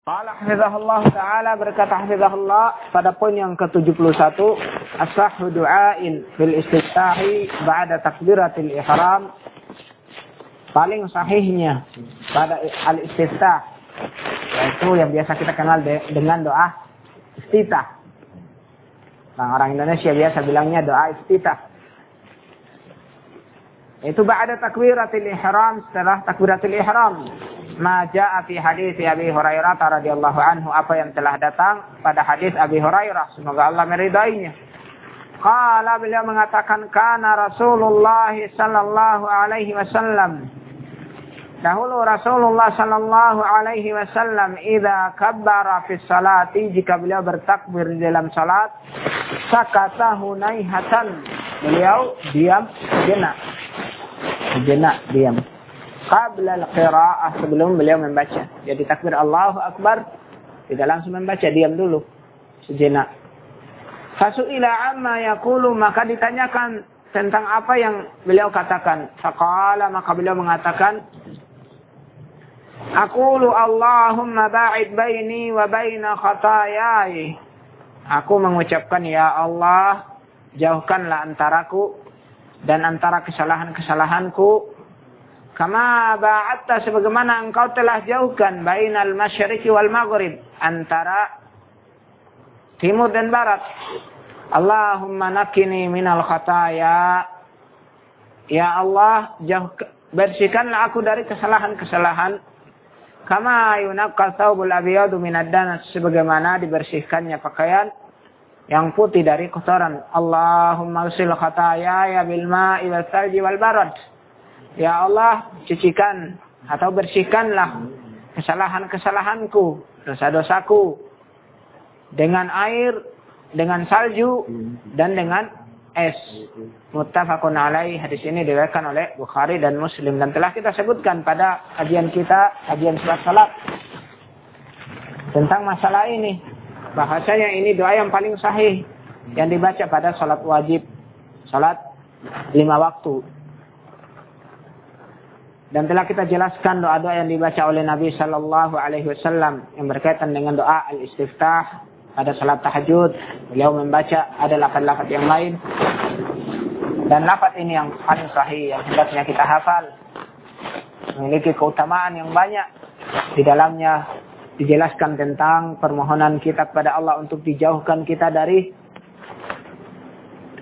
Qala hafizahullah ta'ala berkata hafizahullah pada poin yang ke-71 as-sahhu du'ain fil istiftahi ba'da takbiratil ihram paling sahihnya pada al-istiftah yaitu yang biasa kita kenal de dengan doa iftitah. Nah, orang Indonesia biasa bilangnya doa iftitah. Itu ba'da takbiratil ihram setelah takbiratil ihram ma jaa fi hadis Abi Hurairah radhiyallahu anhu apa yang telah datang pada hadis Abi Hurairah. Semoga Allah meridainya. Qala beliau mengatakan kana Rasulullah sallallahu alaihi wasallam. Dahulu Rasulullah sallallahu alaihi wasallam idza kabbara fi salati jika beliau bertakbir di dalam salat sakata hunaihatan beliau diam sejenak sejenak diam qabla al-qira'ah sebelum beliau membaca. Jadi takbir Allahu Akbar tidak langsung membaca, diam dulu sejenak. Fasu'ila amma yaqulu maka ditanyakan tentang apa yang beliau katakan. Faqala maka beliau mengatakan Aqulu Allahumma ba'id baini wa baina khatayai. Aku mengucapkan ya Allah, jauhkanlah antaraku dan antara kesalahan-kesalahanku Kama ba'atta sebagaimana engkau telah jauhkan bainal masyriqi wal maghrib antara timur dan barat. Allahumma nakini minal khataya. Ya Allah, jauh, bersihkanlah aku dari kesalahan-kesalahan. Kama yunaqqa thawbul abyadu minad danas sebagaimana dibersihkannya pakaian yang putih dari kotoran. Allahumma usil khataya ya bil ma'i wal salji wal barad. Ya Allah, cucikan atau bersihkanlah kesalahan-kesalahanku, dosa-dosaku dengan air, dengan salju dan dengan es. Muttafaqun alaih. Hadis ini diriwayatkan oleh Bukhari dan Muslim dan telah kita sebutkan pada kajian kita, kajian surat salat tentang masalah ini. Bahasanya ini doa yang paling sahih yang dibaca pada salat wajib, salat lima waktu. Dan telah kita jelaskan doa-doa yang dibaca oleh Nabi Shallallahu Alaihi Wasallam yang berkaitan dengan doa al-istiftah pada salat tahajud. Beliau membaca ada lafaz-lafaz yang lain. Dan lafaz ini yang paling sahih yang hendaknya kita hafal. Memiliki keutamaan yang banyak. Di dalamnya dijelaskan tentang permohonan kita kepada Allah untuk dijauhkan kita dari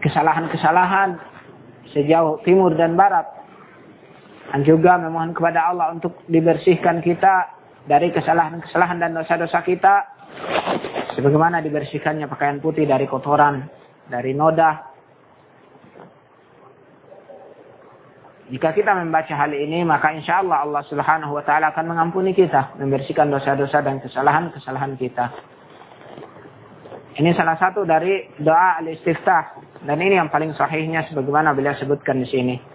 kesalahan-kesalahan sejauh timur dan barat dan juga memohon kepada Allah untuk dibersihkan kita dari kesalahan-kesalahan dan dosa-dosa kita. Sebagaimana dibersihkannya pakaian putih dari kotoran, dari noda. Jika kita membaca hal ini, maka insya Allah Allah subhanahu wa ta'ala akan mengampuni kita. Membersihkan dosa-dosa dan kesalahan-kesalahan kita. Ini salah satu dari doa al-istiftah. Dan ini yang paling sahihnya sebagaimana beliau sebutkan di sini.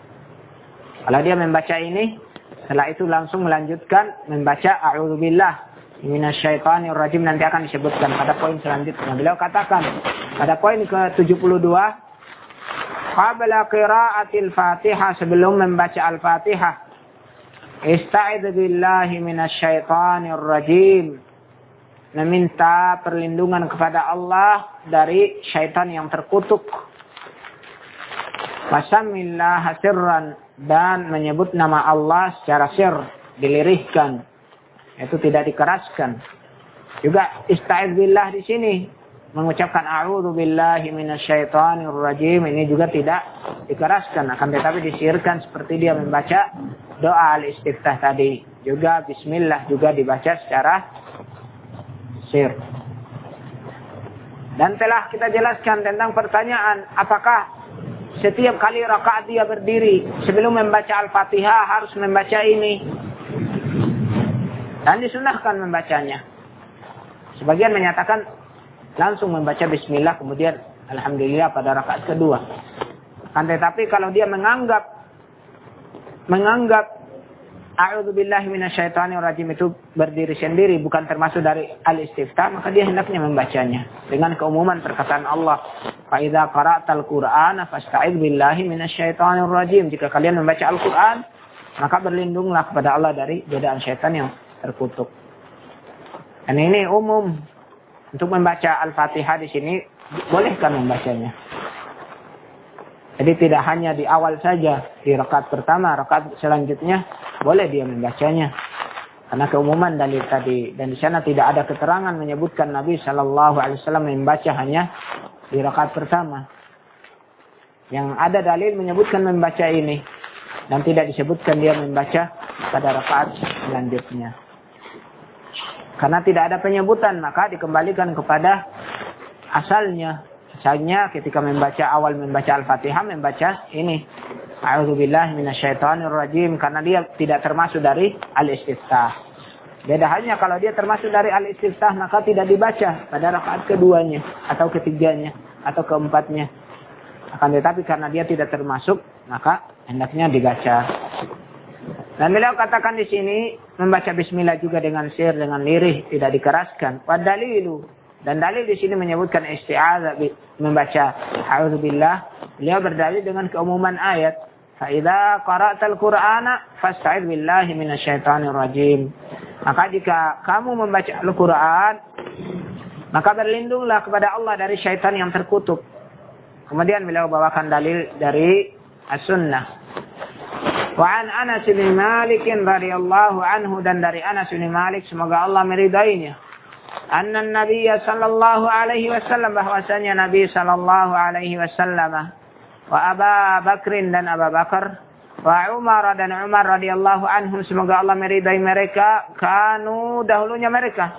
Kalau dia membaca ini, setelah itu langsung melanjutkan membaca a'udzubillah minasyaitonir rajim nanti akan disebutkan pada poin selanjutnya. Beliau katakan pada poin ke-72 qabla qiraatil Fatihah sebelum membaca Al-Fatihah Ista'idz billahi minasyaitonir rajim. Meminta perlindungan kepada Allah dari syaitan yang terkutuk. Wasamillah sirran dan menyebut nama Allah secara sir, dilirihkan. Itu tidak dikeraskan. Juga ista'iz billah di sini mengucapkan a'udzu billahi minasyaitonir rajim ini juga tidak dikeraskan akan tetapi disirkan seperti dia membaca doa al-istiftah tadi. Juga bismillah juga dibaca secara sir. Dan telah kita jelaskan tentang pertanyaan apakah setiap kali rakaat dia berdiri sebelum membaca Al-Fatihah harus membaca ini. Dan disunahkan membacanya. Sebagian menyatakan langsung membaca bismillah kemudian alhamdulillah pada rakaat kedua. Kan tetapi kalau dia menganggap menganggap A'udzubillahi minasyaitonirrajim. Itu berdiri sendiri bukan termasuk dari al-istiftah maka dia hendaknya membacanya dengan keumuman perkataan Allah. Fa idza qara'tal qur'ana fasta'id billahi minasyaitonirrajim. Jika kalian membaca Al-Qur'an maka berlindunglah kepada Allah dari godaan syaitan yang terkutuk. Dan ini umum untuk membaca Al-Fatihah di sini bolehkan membacanya. Jadi tidak hanya di awal saja, di rakaat pertama, rakaat selanjutnya boleh dia membacanya. Karena keumuman dalil tadi dan di sana tidak ada keterangan menyebutkan Nabi Shallallahu Alaihi Wasallam membaca hanya di rakaat pertama. Yang ada dalil menyebutkan membaca ini dan tidak disebutkan dia membaca pada rakaat selanjutnya. Karena tidak ada penyebutan maka dikembalikan kepada asalnya. Asalnya ketika membaca awal membaca Al-Fatihah membaca ini A'udzubillah minasyaitonirrajim karena dia tidak termasuk dari al-istiftah. Beda halnya kalau dia termasuk dari al-istiftah maka tidak dibaca pada rakaat keduanya atau ketiganya atau keempatnya. Akan tetapi karena dia tidak termasuk maka hendaknya dibaca. Dan beliau katakan di sini membaca bismillah juga dengan sir dengan lirih tidak dikeraskan. Wadalilu dan dalil di sini menyebutkan isti'adzah membaca a'udzubillah. Beliau berdalil dengan keumuman ayat Fa'idha qara'tal Qur'ana fasta'id billahi minasyaitonir rajim. Maka jika kamu membaca Al-Quran, maka berlindunglah kepada Allah dari syaitan yang terkutuk. Kemudian beliau bawakan dalil dari As-Sunnah. Wa an Anas bin Malik radhiyallahu anhu dan dari Anas bin Malik semoga Allah meridainya. Anna Nabi sallallahu alaihi wasallam bahwasanya Nabi sallallahu alaihi wasallam wa Aba Bakrin dan Abu Bakar. Wa Umar dan Umar radhiyallahu anhum semoga Allah meridai mereka. Kanu dahulunya mereka.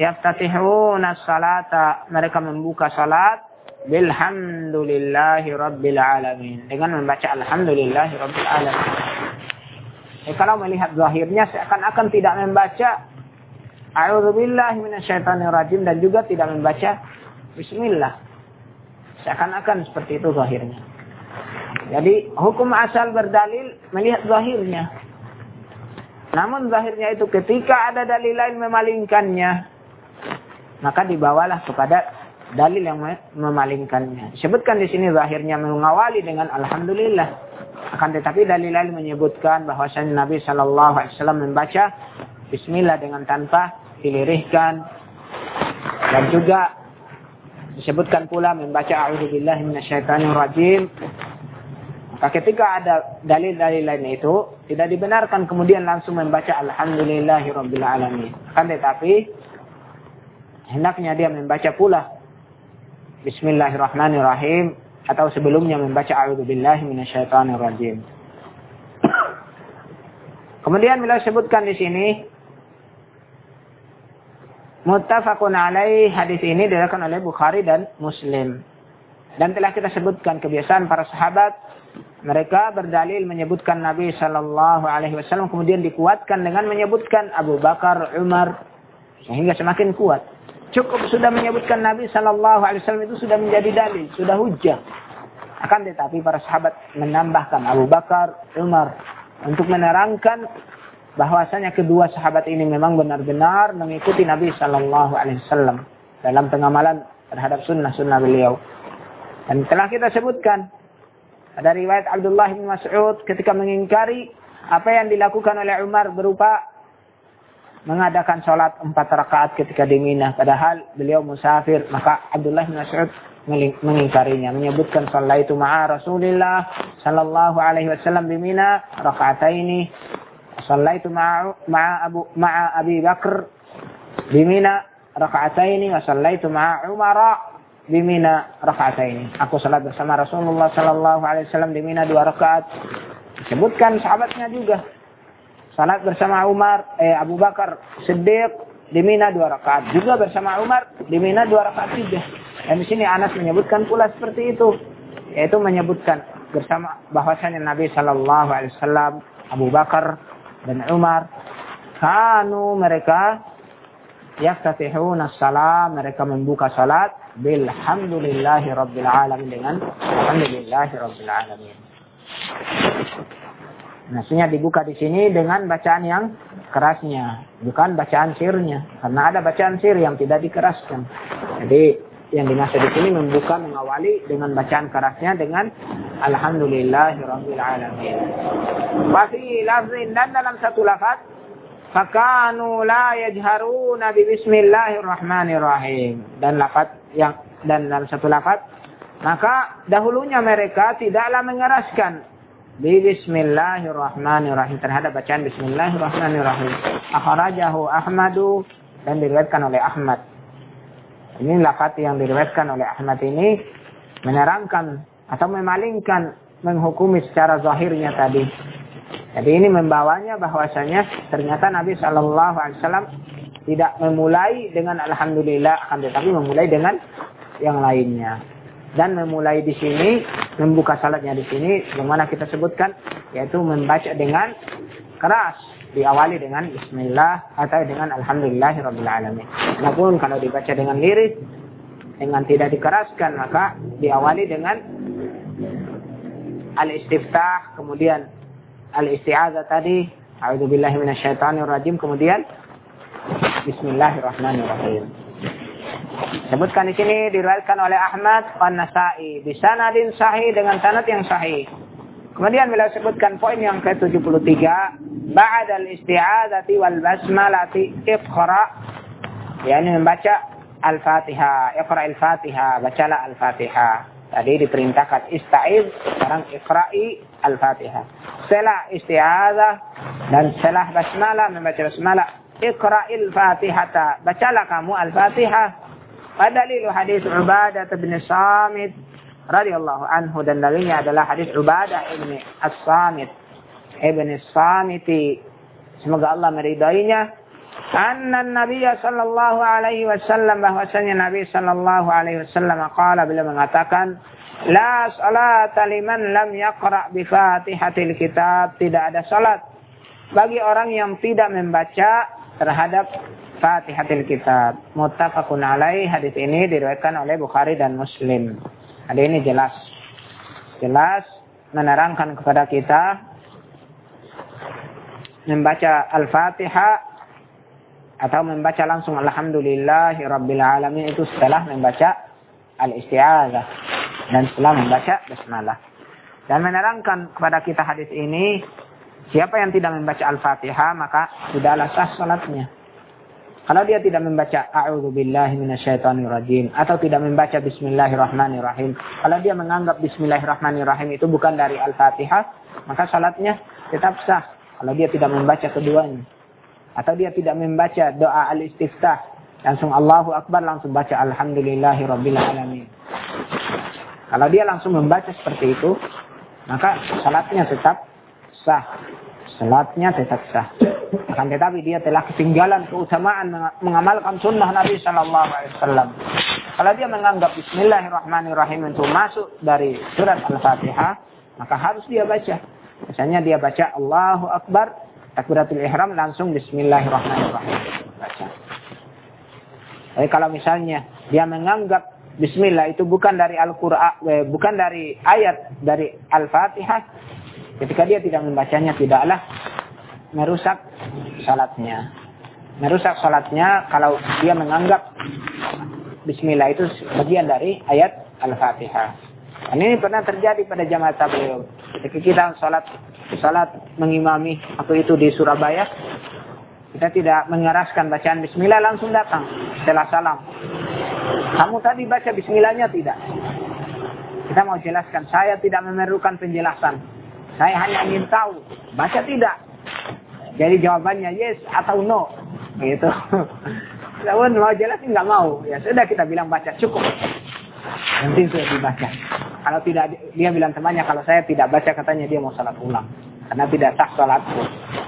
Yaftatihuna salata. Mereka membuka salat. Bilhamdulillahi rabbil alamin. Dengan membaca alhamdulillahi rabbil alamin. Eh, kalau melihat zahirnya seakan-akan tidak membaca. A'udzubillahi dan juga tidak membaca. Bismillah. Seakan-akan seperti itu zahirnya. Jadi hukum asal berdalil melihat zahirnya. Namun zahirnya itu ketika ada dalil lain memalingkannya, maka dibawalah kepada dalil yang memalingkannya. Disebutkan di sini zahirnya mengawali dengan alhamdulillah. Akan tetapi dalil lain menyebutkan bahwasanya Nabi Shallallahu Alaihi Wasallam membaca Bismillah dengan tanpa dilirihkan dan juga disebutkan pula membaca A'udzubillahi minasyaitonirrajim maka ketika ada dalil-dalil lain itu tidak dibenarkan kemudian langsung membaca alhamdulillahirabbil alamin. Kan tetapi hendaknya dia membaca pula Bismillahirrahmanirrahim atau sebelumnya membaca a'udzubillahi minasyaitonirrajim. Kemudian bila sebutkan di sini muttafaqun alaih hadis ini diriwayatkan oleh Bukhari dan Muslim. Dan telah kita sebutkan kebiasaan para sahabat mereka berdalil menyebutkan Nabi Shallallahu Alaihi Wasallam kemudian dikuatkan dengan menyebutkan Abu Bakar, Umar sehingga semakin kuat. Cukup sudah menyebutkan Nabi Shallallahu Alaihi Wasallam itu sudah menjadi dalil, sudah hujah. Akan tetapi para sahabat menambahkan Abu Bakar, Umar untuk menerangkan bahwasanya kedua sahabat ini memang benar-benar mengikuti Nabi Shallallahu Alaihi Wasallam dalam pengamalan terhadap sunnah-sunnah beliau. Dan telah kita sebutkan ada riwayat Abdullah bin Mas'ud ketika mengingkari apa yang dilakukan oleh Umar berupa mengadakan sholat empat rakaat ketika di Mina. Padahal beliau musafir. Maka Abdullah bin Mas'ud mengingkarinya. Menyebutkan sholat itu ma'a Rasulullah sallallahu alaihi wasallam di Mina rakaataini. Abi Bakr di Mina rakaataini. Wa sholat itu ma'a Umar di Mina rakaat ini. Aku salat bersama Rasulullah Sallallahu Alaihi Wasallam di Mina dua rakaat. Disebutkan sahabatnya juga. Salat bersama Umar, eh, Abu Bakar Siddiq di Mina dua rakaat. Juga bersama Umar di Mina dua rakaat juga. Dan di sini Anas menyebutkan pula seperti itu. Yaitu menyebutkan bersama bahwasanya Nabi Sallallahu Alaihi Wasallam, Abu Bakar dan Umar kanu mereka yaftatihuna salam mereka membuka salat bilhamdulillahi rabbil alamin dengan alhamdulillahi rabbil alamin. Nasinya dibuka di sini dengan bacaan yang kerasnya, bukan bacaan sirnya. Karena ada bacaan sir yang tidak dikeraskan. Jadi yang dimaksud di sini membuka mengawali dengan bacaan kerasnya dengan alhamdulillahi rabbil alamin. Wa lafzin dan dalam satu lafaz fakanu la yajharuna bi bismillahirrahmanirrahim. Dan lafaz yang dan dalam satu lafaz maka dahulunya mereka tidaklah mengeraskan bi bismillahirrahmanirrahim terhadap bacaan bismillahirrahmanirrahim. Akhrajahu Ahmadu dan diriwayatkan oleh Ahmad. Ini lafaz yang diriwayatkan oleh Ahmad ini menerangkan atau memalingkan menghukumi secara zahirnya tadi. Jadi ini membawanya bahwasanya ternyata Nabi Shallallahu Alaihi Wasallam tidak memulai dengan Alhamdulillah, akan tetapi memulai dengan yang lainnya. Dan memulai di sini, membuka salatnya di sini, bagaimana kita sebutkan, yaitu membaca dengan keras. Diawali dengan Bismillah atau dengan Alhamdulillahirrabbilalamin. Namun kalau dibaca dengan lirik, dengan tidak dikeraskan, maka diawali dengan al-istiftah, kemudian al-isti'adzah tadi, a'udzubillahi minasyaitonirrajim, kemudian bismillahirrahmanirrahim. Sebutkan di sini diriwayatkan oleh Ahmad An-Nasa'i di sanadin sahih dengan sanad yang sahih. Kemudian bila sebutkan poin yang ke-73, ba'da al-isti'adzati wal basmalati iqra yakni membaca Al-Fatihah, iqra al-Fatihah, bacalah Al-Fatihah. Tadi diperintahkan ista'iz, sekarang ikra'i al-fatihah. Setelah isti'adah dan setelah basmalah, membaca basmalah, ikra'il fatihata. Bacalah kamu al-fatihah. Padalilu hadis Ubadah bin Samit radhiyallahu anhu dan dalilnya adalah hadis Ubadah ibn As-Samit. Ibn Samiti. Semoga Allah meridainya. Anna Nabi sallallahu alaihi wasallam bahwasanya Nabi sallallahu alaihi wasallam qala bila mengatakan la salata liman lam yaqra bi Fatihatil kitab. Tidak ada salat bagi orang yang tidak membaca terhadap Fatihatil kitab. Muttafaqun alaih hadis ini diriwayatkan oleh Bukhari dan Muslim hadis ini jelas jelas menerangkan kepada kita membaca Al-Fatihah atau membaca langsung alhamdulillahi rabbil itu setelah membaca al-isti'adzah dan setelah membaca basmalah. Dan menerangkan kepada kita hadis ini siapa yang tidak membaca al-Fatihah maka tidaklah sah salatnya. Kalau dia tidak membaca a'udzubillahi minasyaitonirrajim atau tidak membaca bismillahirrahmanirrahim, kalau dia menganggap bismillahirrahmanirrahim itu bukan dari al-Fatihah, maka salatnya tetap sah. Kalau dia tidak membaca keduanya atau dia tidak membaca doa al-istiftah langsung Allahu Akbar langsung baca Alhamdulillahi Rabbil Alamin. Kalau dia langsung membaca seperti itu maka salatnya tetap sah salatnya tetap sah. Akan tetapi dia telah ketinggalan keutamaan mengamalkan sunnah Nabi Shallallahu Alaihi Wasallam. Kalau dia menganggap Bismillahirrahmanirrahim itu masuk dari surat Al-Fatihah maka harus dia baca. Misalnya dia baca Allahu Akbar takbiratul ihram langsung bismillahirrahmanirrahim baca. Tapi kalau misalnya dia menganggap bismillah itu bukan dari Al-Qur'an eh, bukan dari ayat dari Al-Fatihah ketika dia tidak membacanya tidaklah merusak salatnya. Merusak salatnya kalau dia menganggap bismillah itu bagian dari ayat Al-Fatihah. Ini pernah terjadi pada jamaah tabligh. Ketika kita salat salat mengimami waktu itu di Surabaya, kita tidak mengeraskan bacaan bismillah langsung datang setelah salam. Kamu tadi baca bismillahnya tidak? Kita mau jelaskan, saya tidak memerlukan penjelasan. Saya hanya ingin tahu, baca tidak? Jadi jawabannya yes atau no. Gitu. Namun mau jelasin nggak mau. Ya sudah kita bilang baca cukup. Nanti sudah dibaca. Kalau tidak dia bilang temannya kalau saya tidak baca katanya dia mau salat ulang. Karena tidak sah salatku.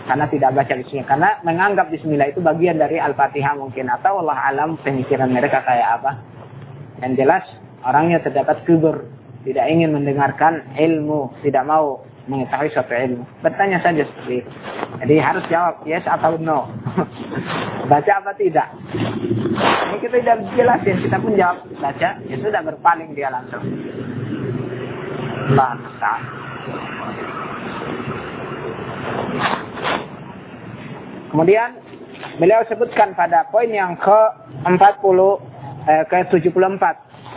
Karena tidak baca bismillah. Karena menganggap bismillah itu bagian dari Al-Fatihah mungkin. Atau Allah alam pemikiran mereka kayak apa. Yang jelas orangnya terdapat kubur. Tidak ingin mendengarkan ilmu. Tidak mau mengetahui suatu ilmu. Bertanya saja seperti itu. Jadi harus jawab yes atau no. baca apa tidak. Ini kita tidak jelasin. Kita pun jawab baca. Ya sudah berpaling dia langsung. Allah Kemudian beliau sebutkan pada poin yang ke-40 eh, ke-74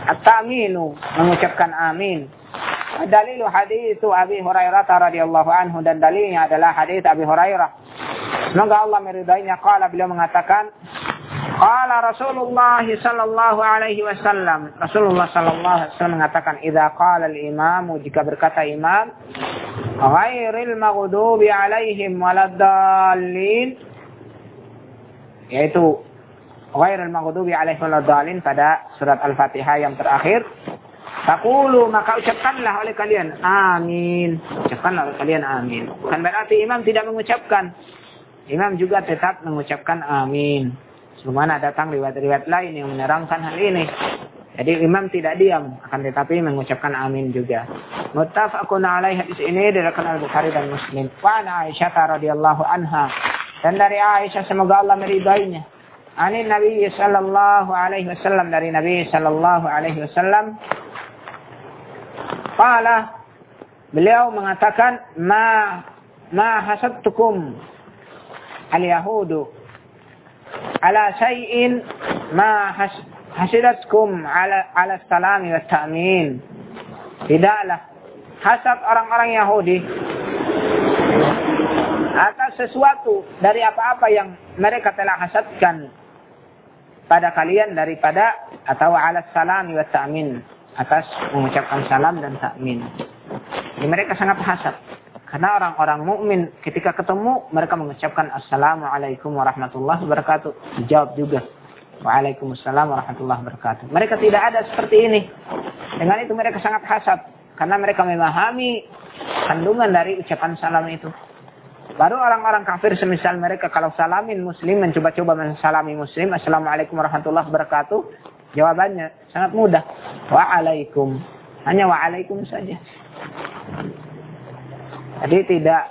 at-taminu mengucapkan amin. Dalil hadis Abi Hurairah radhiyallahu anhu dan dalilnya adalah hadis Abi Hurairah Semoga Allah meridainya. Qala beliau mengatakan, Qala Rasulullah sallallahu alaihi wasallam. Rasulullah sallallahu alaihi wasallam mengatakan, "Idza qala al-imamu jika berkata imam, ghairil maghdubi alaihim waladdallin" yaitu ghairil maghdubi alaihim waladdallin pada surat Al-Fatihah yang terakhir. Takulu maka ucapkanlah oleh kalian amin. Ucapkanlah oleh kalian amin. Bukan berarti imam tidak mengucapkan. Imam juga tetap mengucapkan amin. Sebagaimana datang riwayat-riwayat lain yang menerangkan hal ini. Jadi imam tidak diam, akan tetapi mengucapkan amin juga. Muttafaqun alaih hadis ini diriwayatkan Al-Bukhari dan Muslim. Wa Aisyah radhiyallahu anha. Dan dari Aisyah semoga Allah meridainya. Ani Nabi sallallahu alaihi wasallam dari Nabi sallallahu alaihi wasallam Qala. Beliau mengatakan ma ma hasadtukum al-yahudu ala syai'in ma has, hasidatkum ala ala salam wa ta'min. Tidaklah. Hasad orang-orang Yahudi atas sesuatu dari apa-apa yang mereka telah hasadkan pada kalian daripada atau ala salam wa ta'min atas mengucapkan salam dan takmin. Jadi mereka sangat hasad. Karena orang-orang mukmin ketika ketemu mereka mengucapkan assalamualaikum warahmatullahi wabarakatuh. Dijawab juga. Waalaikumsalam warahmatullahi wabarakatuh. Mereka tidak ada seperti ini. Dengan itu mereka sangat hasad. Karena mereka memahami kandungan dari ucapan salam itu. Baru orang-orang kafir semisal mereka kalau salamin muslim, mencoba-coba mensalami muslim. Assalamualaikum warahmatullahi wabarakatuh. Jawabannya sangat mudah. Waalaikum. Hanya waalaikum saja. Jadi tidak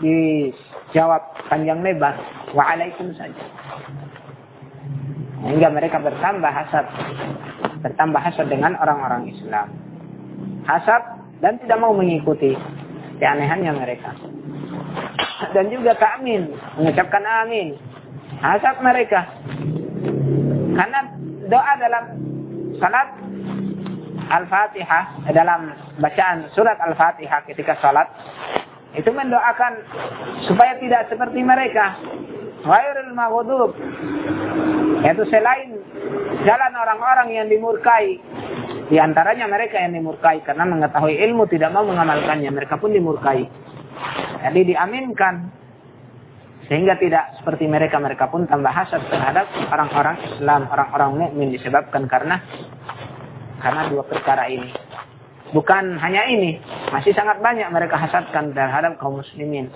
dijawab panjang lebar. Waalaikum saja. Hingga mereka bertambah hasad. Bertambah hasad dengan orang-orang Islam. Hasad dan tidak mau mengikuti keanehannya mereka. Dan juga takmin. Mengucapkan amin. Hasad mereka. Karena doa dalam salat Al-Fatihah dalam bacaan surat Al-Fatihah ketika salat itu mendoakan supaya tidak seperti mereka. Ghairul maghdub yaitu selain jalan orang-orang yang dimurkai di antaranya mereka yang dimurkai karena mengetahui ilmu tidak mau mengamalkannya mereka pun dimurkai. Jadi diaminkan sehingga tidak seperti mereka mereka pun tambah hasad terhadap orang-orang Islam orang-orang mukmin disebabkan karena karena dua perkara ini. Bukan hanya ini, masih sangat banyak mereka hasadkan terhadap kaum muslimin.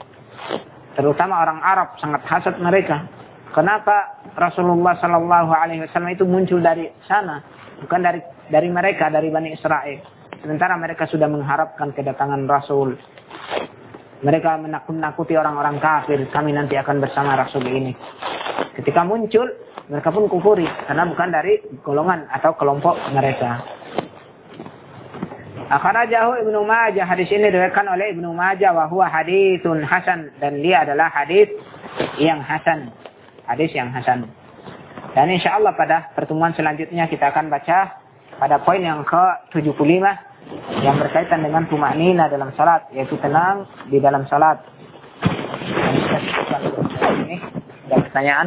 Terutama orang Arab sangat hasad mereka. Kenapa Rasulullah Shallallahu Alaihi Wasallam itu muncul dari sana, bukan dari dari mereka dari bani Israel. Sementara mereka sudah mengharapkan kedatangan Rasul. Mereka menakut-nakuti orang-orang kafir. Kami nanti akan bersama Rasul ini. Ketika muncul, mereka pun kufuri karena bukan dari golongan atau kelompok mereka. Akhrajahu Ibnu Majah hadis ini diriwayatkan oleh Ibnu Majah wa huwa haditsun hasan dan dia adalah hadis yang hasan. Hadis yang hasan. Dan insya Allah pada pertemuan selanjutnya kita akan baca pada poin yang ke-75 yang berkaitan dengan tumanina dalam salat yaitu tenang di dalam salat. Ini ada pertanyaan?